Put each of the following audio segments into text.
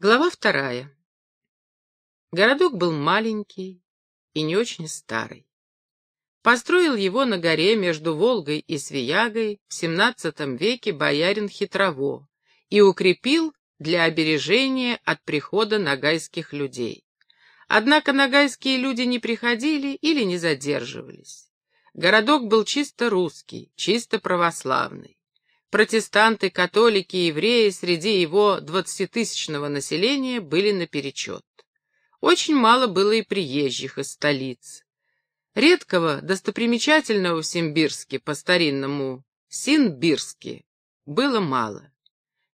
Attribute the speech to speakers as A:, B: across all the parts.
A: Глава вторая. Городок был маленький и не очень старый. Построил его на горе между Волгой и Свиягой в XVII веке боярин Хитрово и укрепил для обережения от прихода нагайских людей. Однако нагайские люди не приходили или не задерживались. Городок был чисто русский, чисто православный протестанты, католики евреи среди его двадцатитысячного населения были наперечет. Очень мало было и приезжих из столиц. Редкого, достопримечательного в Симбирске, по-старинному Синбирске, было мало.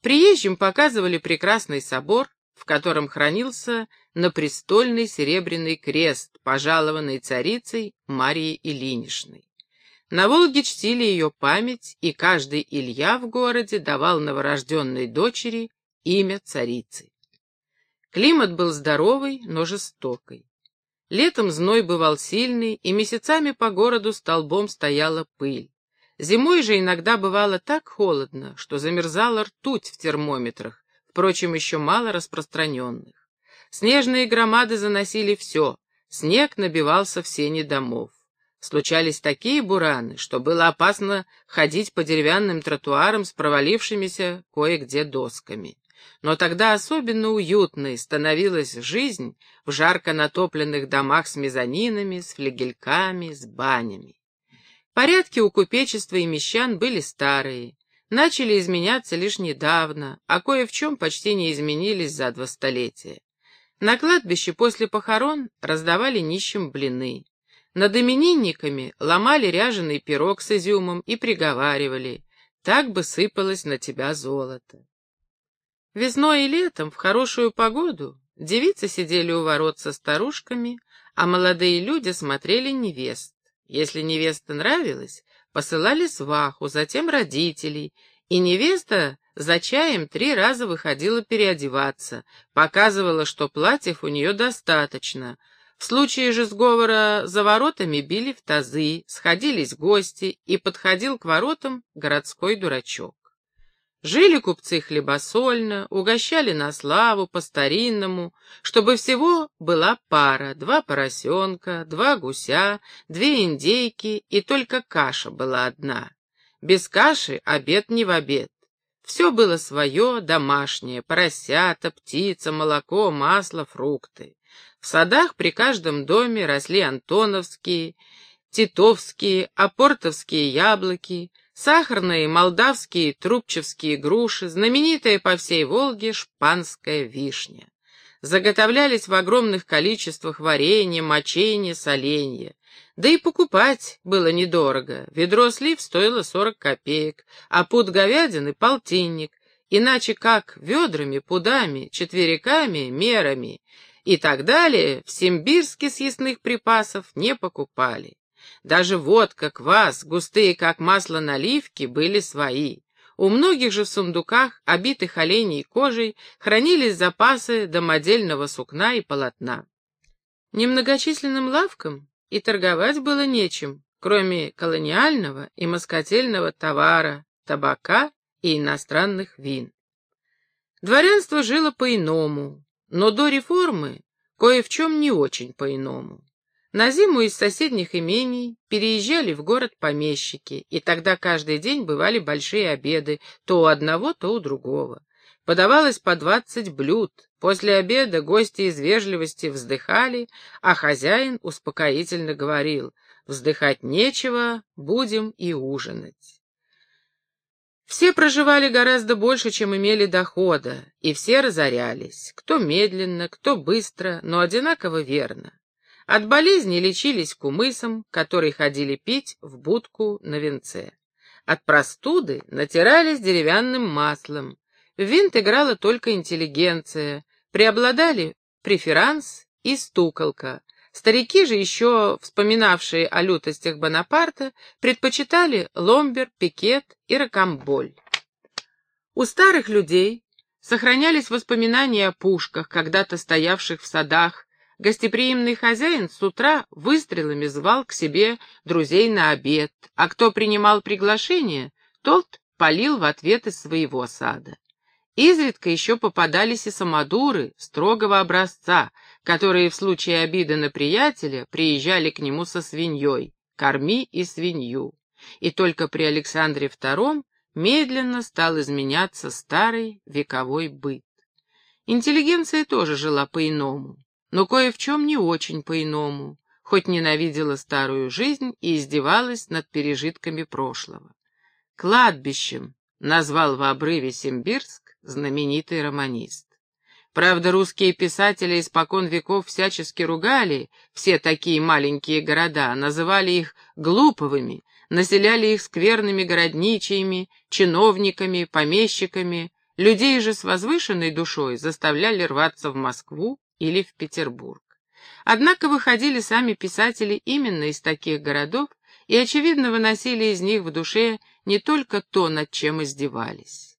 A: Приезжим показывали прекрасный собор, в котором хранился напрестольный серебряный крест, пожалованный царицей Марией Ильиничной. На Волге чтили ее память, и каждый Илья в городе давал новорожденной дочери имя царицы. Климат был здоровый, но жестокий. Летом зной бывал сильный, и месяцами по городу столбом стояла пыль. Зимой же иногда бывало так холодно, что замерзала ртуть в термометрах, впрочем, еще мало распространенных. Снежные громады заносили все, снег набивался в сени домов. Случались такие бураны, что было опасно ходить по деревянным тротуарам с провалившимися кое-где досками. Но тогда особенно уютной становилась жизнь в жарко натопленных домах с мезонинами, с флигельками, с банями. Порядки у купечества и мещан были старые, начали изменяться лишь недавно, а кое в чем почти не изменились за два столетия. На кладбище после похорон раздавали нищим блины. Над именинниками ломали ряженый пирог с изюмом и приговаривали, так бы сыпалось на тебя золото. Весной и летом, в хорошую погоду, девицы сидели у ворот со старушками, а молодые люди смотрели невест. Если невеста нравилась, посылали сваху, затем родителей, и невеста за чаем три раза выходила переодеваться, показывала, что платьев у нее достаточно, в случае же сговора за воротами били в тазы, сходились гости, и подходил к воротам городской дурачок. Жили купцы хлебосольно, угощали на славу, по-старинному, чтобы всего была пара, два поросенка, два гуся, две индейки, и только каша была одна. Без каши обед не в обед. Все было свое, домашнее, поросята, птица, молоко, масло, фрукты. В садах при каждом доме росли антоновские, титовские, апортовские яблоки, сахарные молдавские трубчевские груши, знаменитая по всей Волге шпанская вишня. Заготовлялись в огромных количествах варенье, моченье, соленье. Да и покупать было недорого. Ведро слив стоило сорок копеек, а пуд говядины — полтинник. Иначе как ведрами, пудами, четвериками, мерами и так далее в Симбирске съестных припасов не покупали. Даже водка, квас, густые как масло наливки были свои. У многих же в сундуках, обитых оленей кожей, хранились запасы домодельного сукна и полотна. Немногочисленным лавкам и торговать было нечем, кроме колониального и москотельного товара, табака и иностранных вин. Дворянство жило по-иному, но до реформы кое в чем не очень по-иному. На зиму из соседних имений переезжали в город помещики, и тогда каждый день бывали большие обеды, то у одного, то у другого. Подавалось по двадцать блюд. После обеда гости из вежливости вздыхали, а хозяин успокоительно говорил, «Вздыхать нечего, будем и ужинать». Все проживали гораздо больше, чем имели дохода, и все разорялись, кто медленно, кто быстро, но одинаково верно. От болезни лечились кумысом, который ходили пить в будку на венце. От простуды натирались деревянным маслом. В винт играла только интеллигенция, преобладали преферанс и стуколка, Старики же, еще вспоминавшие о лютостях Бонапарта, предпочитали ломбер, пикет и ракомболь. У старых людей сохранялись воспоминания о пушках, когда-то стоявших в садах. Гостеприимный хозяин с утра выстрелами звал к себе друзей на обед, а кто принимал приглашение, тот полил в ответ из своего сада. Изредка еще попадались и самодуры строгого образца, которые в случае обиды на приятеля приезжали к нему со свиньей «корми и свинью». И только при Александре II медленно стал изменяться старый вековой быт. Интеллигенция тоже жила по-иному, но кое в чем не очень по-иному, хоть ненавидела старую жизнь и издевалась над пережитками прошлого. Кладбищем назвал в обрыве Симбирск знаменитый романист. Правда, русские писатели испокон веков всячески ругали все такие маленькие города, называли их глуповыми, населяли их скверными городничиями, чиновниками, помещиками, людей же с возвышенной душой заставляли рваться в Москву или в Петербург. Однако выходили сами писатели именно из таких городов и, очевидно, выносили из них в душе не только то, над чем издевались.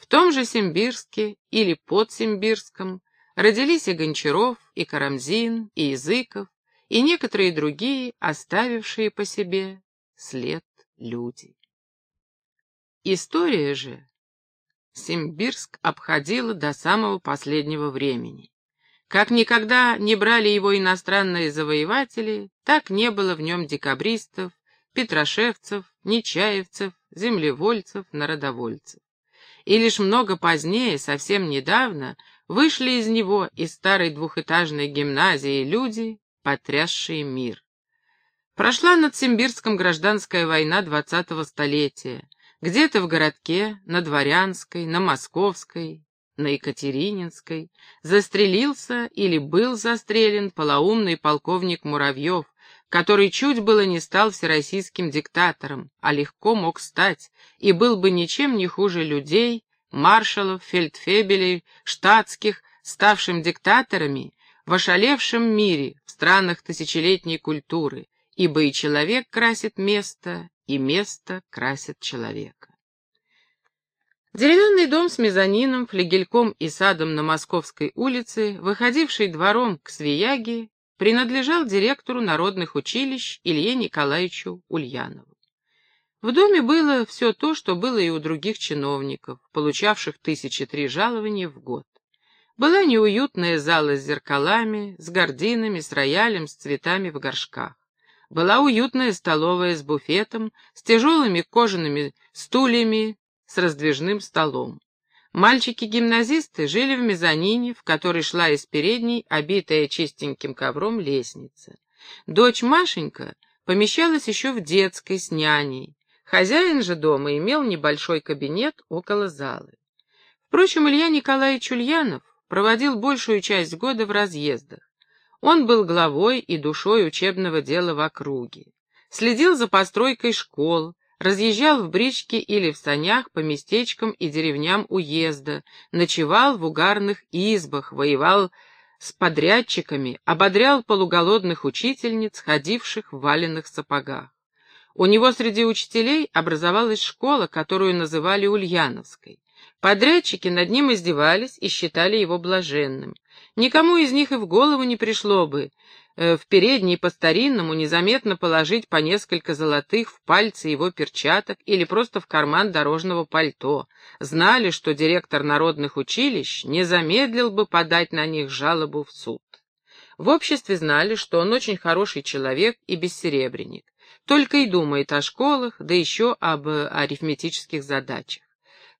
A: В том же Симбирске или под Симбирском родились и Гончаров, и Карамзин, и Языков, и некоторые другие, оставившие по себе след люди. История же Симбирск обходила до самого последнего времени. Как никогда не брали его иностранные завоеватели, так не было в нем декабристов, петрошевцев, нечаевцев, землевольцев, народовольцев. И лишь много позднее, совсем недавно, вышли из него, из старой двухэтажной гимназии, люди, потрясшие мир. Прошла над Симбирском гражданская война двадцатого столетия. Где-то в городке, на Дворянской, на Московской, на Екатерининской, застрелился или был застрелен полоумный полковник Муравьев, который чуть было не стал всероссийским диктатором, а легко мог стать, и был бы ничем не хуже людей, маршалов, фельдфебелей, штатских, ставшим диктаторами в ошалевшем мире, в странах тысячелетней культуры, ибо и человек красит место, и место красит человека. Деревянный дом с мезонином, флигельком и садом на Московской улице, выходивший двором к Свияге, принадлежал директору народных училищ Илье Николаевичу Ульянову. В доме было все то, что было и у других чиновников, получавших тысячи три жалования в год. Была неуютная зала с зеркалами, с гардинами, с роялем, с цветами в горшках. Была уютная столовая с буфетом, с тяжелыми кожаными стульями, с раздвижным столом. Мальчики-гимназисты жили в мезонине, в которой шла из передней, обитая чистеньким ковром, лестница. Дочь Машенька помещалась еще в детской с няней. Хозяин же дома имел небольшой кабинет около залы. Впрочем, Илья Николаевич Ульянов проводил большую часть года в разъездах. Он был главой и душой учебного дела в округе. Следил за постройкой школ, разъезжал в бричке или в санях по местечкам и деревням уезда, ночевал в угарных избах, воевал с подрядчиками, ободрял полуголодных учительниц, ходивших в валенных сапогах. У него среди учителей образовалась школа, которую называли Ульяновской. Подрядчики над ним издевались и считали его блаженным. Никому из них и в голову не пришло бы в передней по-старинному незаметно положить по несколько золотых в пальцы его перчаток или просто в карман дорожного пальто. Знали, что директор народных училищ не замедлил бы подать на них жалобу в суд. В обществе знали, что он очень хороший человек и бессеребренник. Только и думает о школах, да еще об э, арифметических задачах.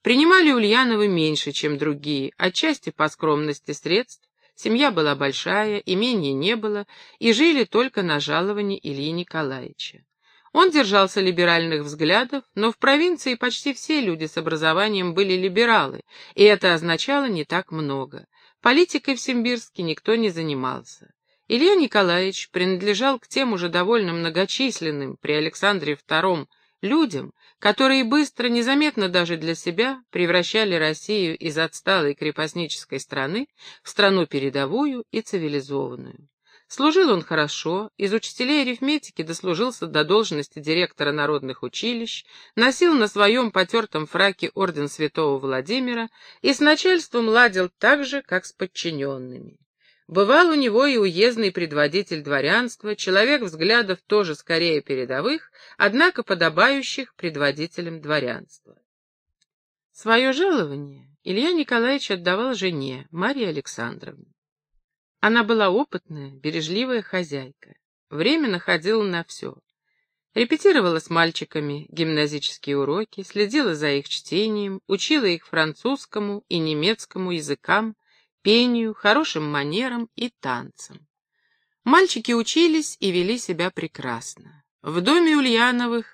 A: Принимали Ульяновы меньше, чем другие, отчасти по скромности средств, Семья была большая, имения не было, и жили только на жаловании Ильи Николаевича. Он держался либеральных взглядов, но в провинции почти все люди с образованием были либералы, и это означало не так много. Политикой в Симбирске никто не занимался. Илья Николаевич принадлежал к тем уже довольно многочисленным при Александре II людям, которые быстро, незаметно даже для себя, превращали Россию из отсталой крепостнической страны в страну передовую и цивилизованную. Служил он хорошо, из учителей арифметики дослужился до должности директора народных училищ, носил на своем потертом фраке орден святого Владимира и с начальством ладил так же, как с подчиненными. Бывал у него и уездный предводитель дворянства, человек взглядов тоже скорее передовых, однако подобающих предводителям дворянства. Свое жалование Илья Николаевич отдавал жене, Марии Александровне. Она была опытная, бережливая хозяйка. Время находила на все. Репетировала с мальчиками гимназические уроки, следила за их чтением, учила их французскому и немецкому языкам, пению, хорошим манерам и танцам. Мальчики учились и вели себя прекрасно. В доме Ульяновых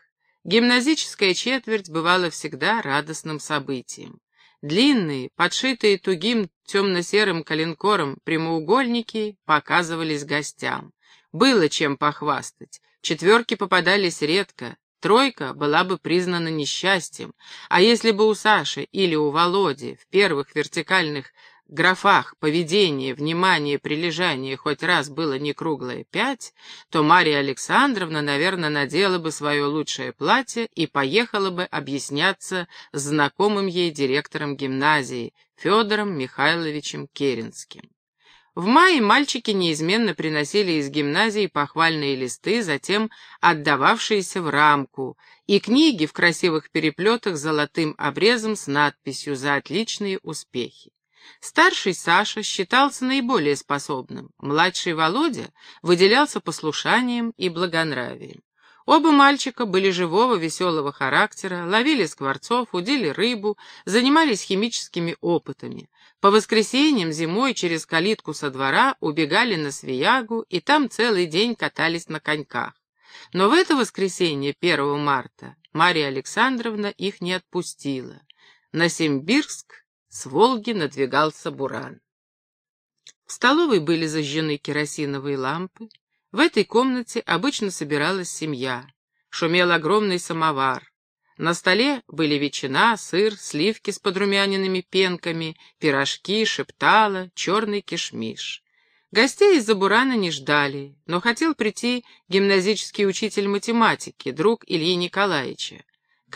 A: гимназическая четверть бывала всегда радостным событием. Длинные, подшитые тугим темно-серым коленкором прямоугольники показывались гостям. Было чем похвастать. Четверки попадались редко, тройка была бы признана несчастьем, а если бы у Саши или у Володи в первых вертикальных графах поведение, внимание, прилежание хоть раз было не круглое пять, то Мария Александровна, наверное, надела бы свое лучшее платье и поехала бы объясняться с знакомым ей директором гимназии Федором Михайловичем Керенским. В мае мальчики неизменно приносили из гимназии похвальные листы, затем отдававшиеся в рамку, и книги в красивых переплетах с золотым обрезом с надписью «За отличные успехи». Старший Саша считался наиболее способным, младший Володя выделялся послушанием и благонравием. Оба мальчика были живого, веселого характера, ловили скворцов, удили рыбу, занимались химическими опытами. По воскресеньям зимой через калитку со двора убегали на Свиягу и там целый день катались на коньках. Но в это воскресенье, 1 марта, Мария Александровна их не отпустила. На Симбирск с Волги надвигался буран. В столовой были зажжены керосиновые лампы. В этой комнате обычно собиралась семья. Шумел огромный самовар. На столе были ветчина, сыр, сливки с подрумяненными пенками, пирожки, шептала, черный кишмиш. Гостей из-за бурана не ждали, но хотел прийти гимназический учитель математики, друг Ильи Николаевича.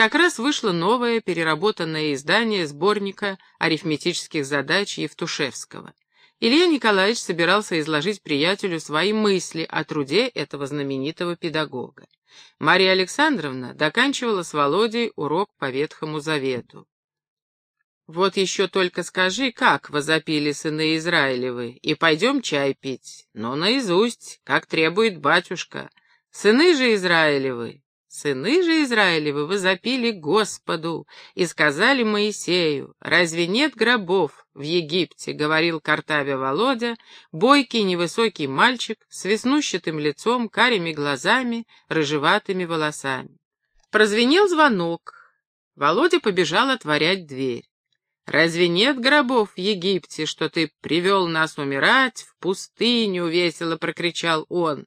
A: Как раз вышло новое переработанное издание сборника арифметических задач Евтушевского. Илья Николаевич собирался изложить приятелю свои мысли о труде этого знаменитого педагога. Мария Александровна доканчивала с Володей урок по Ветхому Завету. «Вот еще только скажи, как возопили сыны Израилевы, и пойдем чай пить, но наизусть, как требует батюшка. Сыны же Израилевы, Сыны же Израилевы возопили Господу и сказали Моисею, «Разве нет гробов в Египте?» — говорил Картавя Володя, бойкий невысокий мальчик с веснущатым лицом, карими глазами, рыжеватыми волосами. Прозвенел звонок. Володя побежал отворять дверь. «Разве нет гробов в Египте, что ты привел нас умирать в пустыню?» — весело прокричал он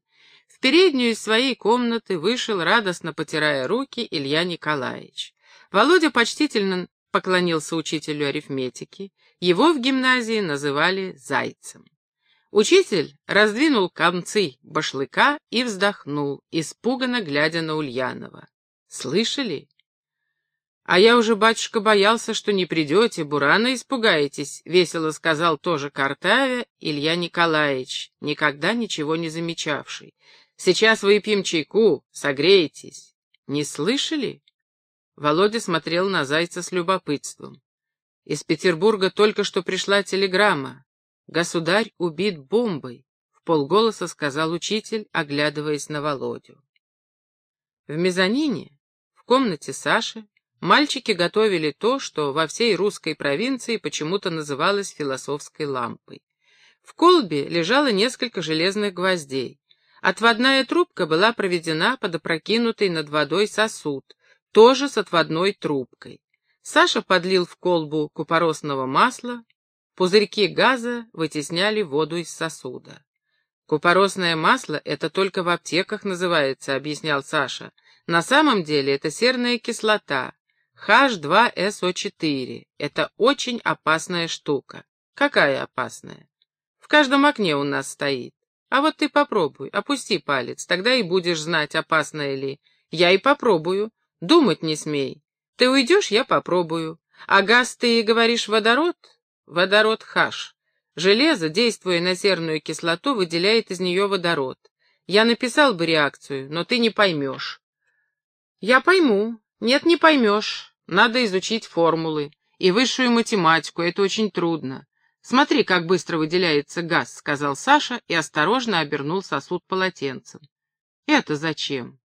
A: переднюю из своей комнаты вышел, радостно потирая руки, Илья Николаевич. Володя почтительно поклонился учителю арифметики. Его в гимназии называли Зайцем. Учитель раздвинул концы башлыка и вздохнул, испуганно глядя на Ульянова. «Слышали?» «А я уже, батюшка, боялся, что не придете, бурана испугаетесь», — весело сказал тоже Картавя Илья Николаевич, никогда ничего не замечавший. Сейчас выпьем чайку, согреетесь. Не слышали? Володя смотрел на Зайца с любопытством. Из Петербурга только что пришла телеграмма. Государь убит бомбой, — в полголоса сказал учитель, оглядываясь на Володю. В мезонине, в комнате Саши, мальчики готовили то, что во всей русской провинции почему-то называлось философской лампой. В колбе лежало несколько железных гвоздей. Отводная трубка была проведена под опрокинутый над водой сосуд, тоже с отводной трубкой. Саша подлил в колбу купоросного масла, пузырьки газа вытесняли воду из сосуда. «Купоросное масло — это только в аптеках называется», — объяснял Саша. «На самом деле это серная кислота, H2SO4. Это очень опасная штука». «Какая опасная?» «В каждом окне у нас стоит. А вот ты попробуй, опусти палец, тогда и будешь знать, опасное ли. Я и попробую. Думать не смей. Ты уйдешь, я попробую. А газ ты говоришь водород? Водород хаш. Железо, действуя на серную кислоту, выделяет из нее водород. Я написал бы реакцию, но ты не поймешь. Я пойму. Нет, не поймешь. Надо изучить формулы. и высшую математику, это очень трудно. Смотри, как быстро выделяется газ, сказал Саша и осторожно обернул сосуд полотенцем. Это зачем?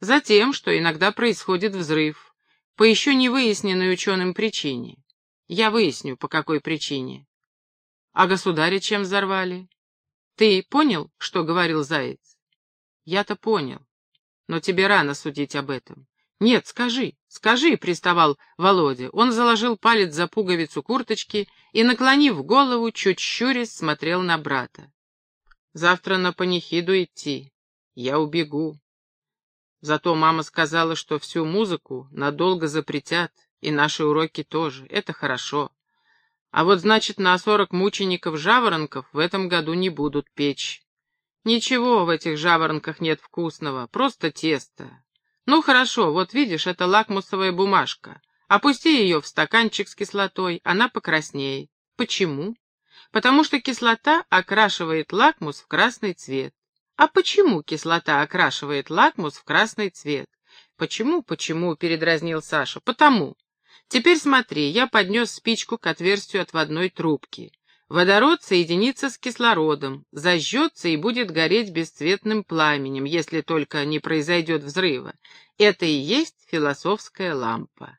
A: Затем, что иногда происходит взрыв, по еще не выясненной ученым причине. Я выясню, по какой причине. А государя чем взорвали? Ты понял, что говорил Заяц? Я-то понял, но тебе рано судить об этом. «Нет, скажи, скажи», — приставал Володя. Он заложил палец за пуговицу курточки и, наклонив голову, чуть щурясь, смотрел на брата. «Завтра на панихиду идти. Я убегу. Зато мама сказала, что всю музыку надолго запретят, и наши уроки тоже. Это хорошо. А вот, значит, на сорок мучеников-жаворонков в этом году не будут печь. Ничего в этих жаворонках нет вкусного, просто тесто. «Ну хорошо, вот видишь, это лакмусовая бумажка. Опусти ее в стаканчик с кислотой, она покраснеет. Почему? Потому что кислота окрашивает лакмус в красный цвет. А почему кислота окрашивает лакмус в красный цвет? Почему, почему, передразнил Саша. Потому. Теперь смотри, я поднес спичку к отверстию отводной трубки. Водород соединится с кислородом, зажжется и будет гореть бесцветным пламенем, если только не произойдет взрыва. Это и есть философская лампа.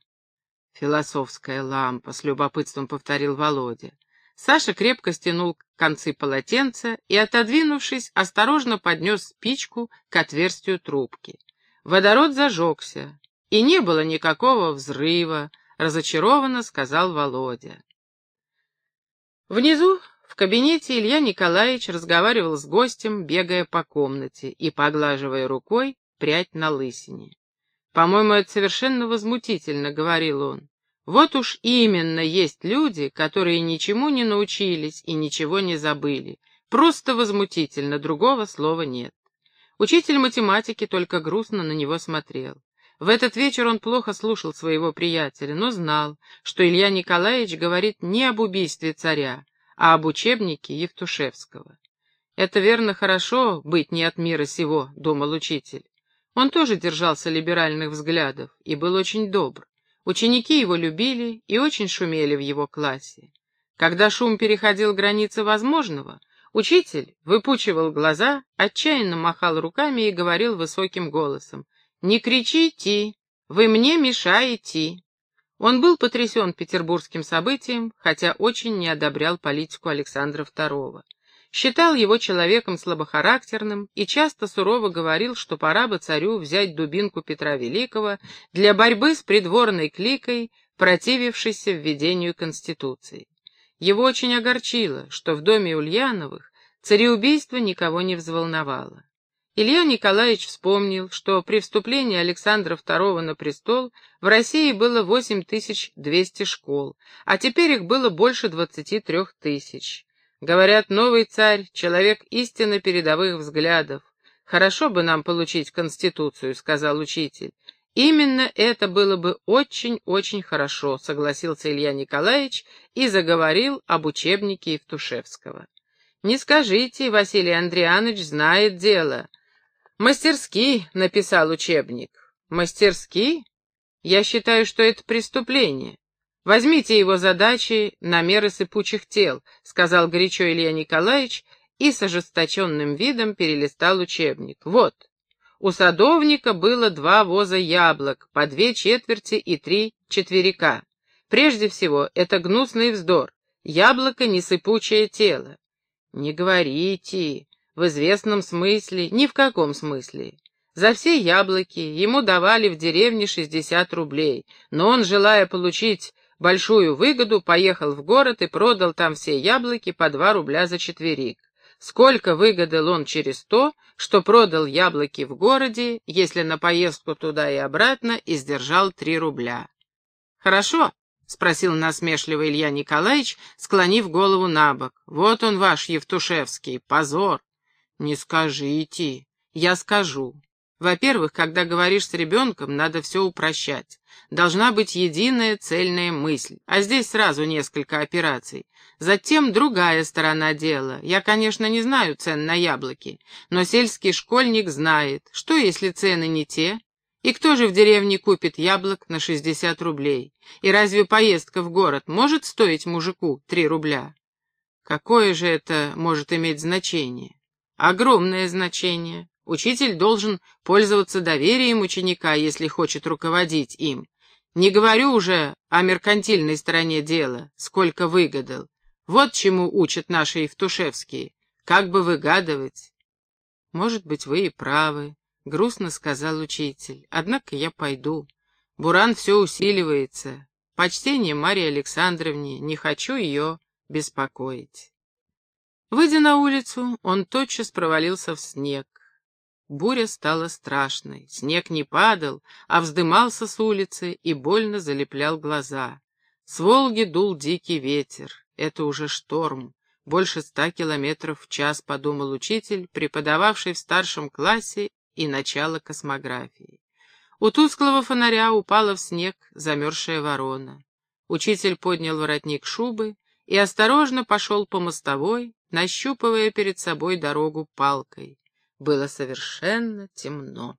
A: «Философская лампа», — с любопытством повторил Володя. Саша крепко стянул концы полотенца и, отодвинувшись, осторожно поднес спичку к отверстию трубки. Водород зажегся, и не было никакого взрыва, разочарованно сказал Володя. Внизу, в кабинете, Илья Николаевич разговаривал с гостем, бегая по комнате и поглаживая рукой прядь на лысине. «По-моему, это совершенно возмутительно», — говорил он. «Вот уж именно есть люди, которые ничему не научились и ничего не забыли. Просто возмутительно, другого слова нет». Учитель математики только грустно на него смотрел. В этот вечер он плохо слушал своего приятеля, но знал, что Илья Николаевич говорит не об убийстве царя, а об учебнике Евтушевского. «Это верно хорошо быть не от мира сего», — думал учитель. Он тоже держался либеральных взглядов и был очень добр. Ученики его любили и очень шумели в его классе. Когда шум переходил границы возможного, учитель выпучивал глаза, отчаянно махал руками и говорил высоким голосом — «Не кричите! Вы мне мешаете!» Он был потрясен петербургским событием, хотя очень не одобрял политику Александра II. Считал его человеком слабохарактерным и часто сурово говорил, что пора бы царю взять дубинку Петра Великого для борьбы с придворной кликой, противившейся введению Конституции. Его очень огорчило, что в доме Ульяновых цареубийство никого не взволновало. Илья Николаевич вспомнил, что при вступлении Александра II на престол в России было 8200 школ, а теперь их было больше 23 тысяч. Говорят, новый царь — человек истинно передовых взглядов. «Хорошо бы нам получить Конституцию», — сказал учитель. «Именно это было бы очень-очень хорошо», — согласился Илья Николаевич и заговорил об учебнике Евтушевского. «Не скажите, Василий Андрианович знает дело. Мастерски написал учебник. Мастерски? Я считаю, что это преступление. Возьмите его задачи на меры сыпучих тел, сказал горячо Илья Николаевич и с ожесточенным видом перелистал учебник. Вот. У садовника было два воза яблок, по две четверти и три четверика. Прежде всего, это гнусный вздор. Яблоко — не сыпучее тело. Не говорите, в известном смысле, ни в каком смысле. За все яблоки ему давали в деревне 60 рублей, но он, желая получить большую выгоду, поехал в город и продал там все яблоки по 2 рубля за четверик. Сколько выгадал он через то, что продал яблоки в городе, если на поездку туда и обратно издержал 3 рубля. «Хорошо», — спросил насмешливо Илья Николаевич, склонив голову на бок. «Вот он ваш Евтушевский, позор. «Не скажите. Я скажу. Во-первых, когда говоришь с ребенком, надо все упрощать. Должна быть единая цельная мысль, а здесь сразу несколько операций. Затем другая сторона дела. Я, конечно, не знаю цен на яблоки, но сельский школьник знает, что если цены не те, И кто же в деревне купит яблок на 60 рублей? И разве поездка в город может стоить мужику 3 рубля? Какое же это может иметь значение? Огромное значение. Учитель должен пользоваться доверием ученика, если хочет руководить им. Не говорю уже о меркантильной стороне дела, сколько выгадал. Вот чему учат наши Евтушевские. Как бы выгадывать. Может быть, вы и правы, — грустно сказал учитель. Однако я пойду. Буран все усиливается. Почтение Марии Александровне, не хочу ее беспокоить. Выйдя на улицу, он тотчас провалился в снег. Буря стала страшной. Снег не падал, а вздымался с улицы и больно залеплял глаза. С Волги дул дикий ветер. Это уже шторм. Больше ста километров в час, подумал учитель, преподававший в старшем классе и начало космографии. У тусклого фонаря упала в снег замерзшая ворона. Учитель поднял воротник шубы и осторожно пошел по мостовой, нащупывая перед собой дорогу палкой. Было совершенно темно.